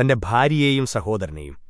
തന്റെ ഭാര്യയെയും സഹോദരനെയും.